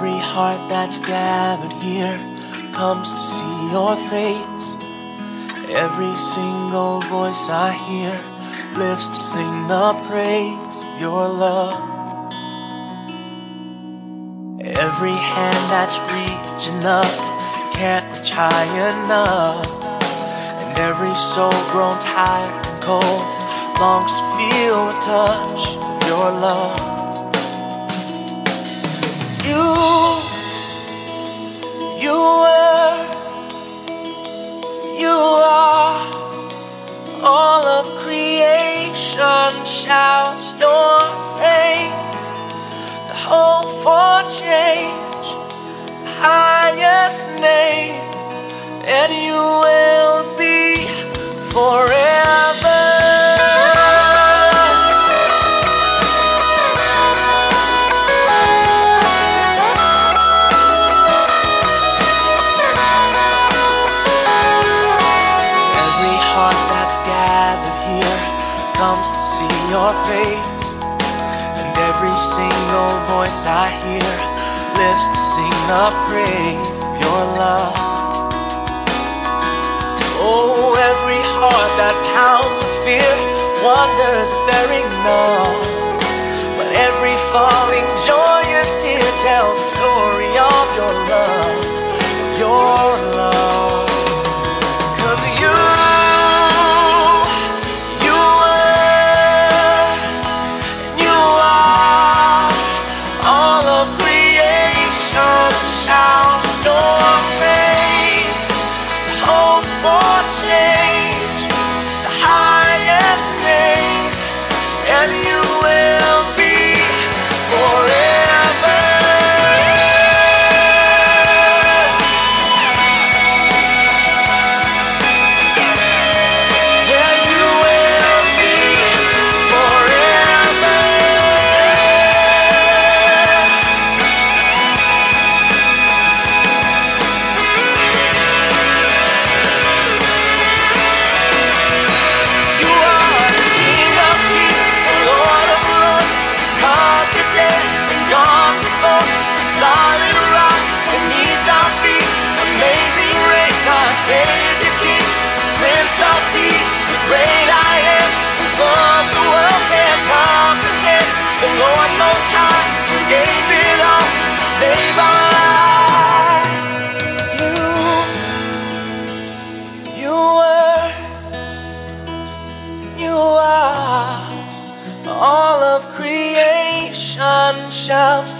heart that's gathered here comes to see your face. Every single voice I hear lives to sing the praise of your love. Every hand that's reaching up can't reach high enough. And every soul grown tired and cold longs to feel the touch of your love. You, you were, you are. All of creation shouts your praise. The hope for change, the highest name, and you will be forever. Your face. And every single voice I hear lives to sing the praise of your love. Oh, every heart that counts the fear wonders if they're enough. But every falling the shall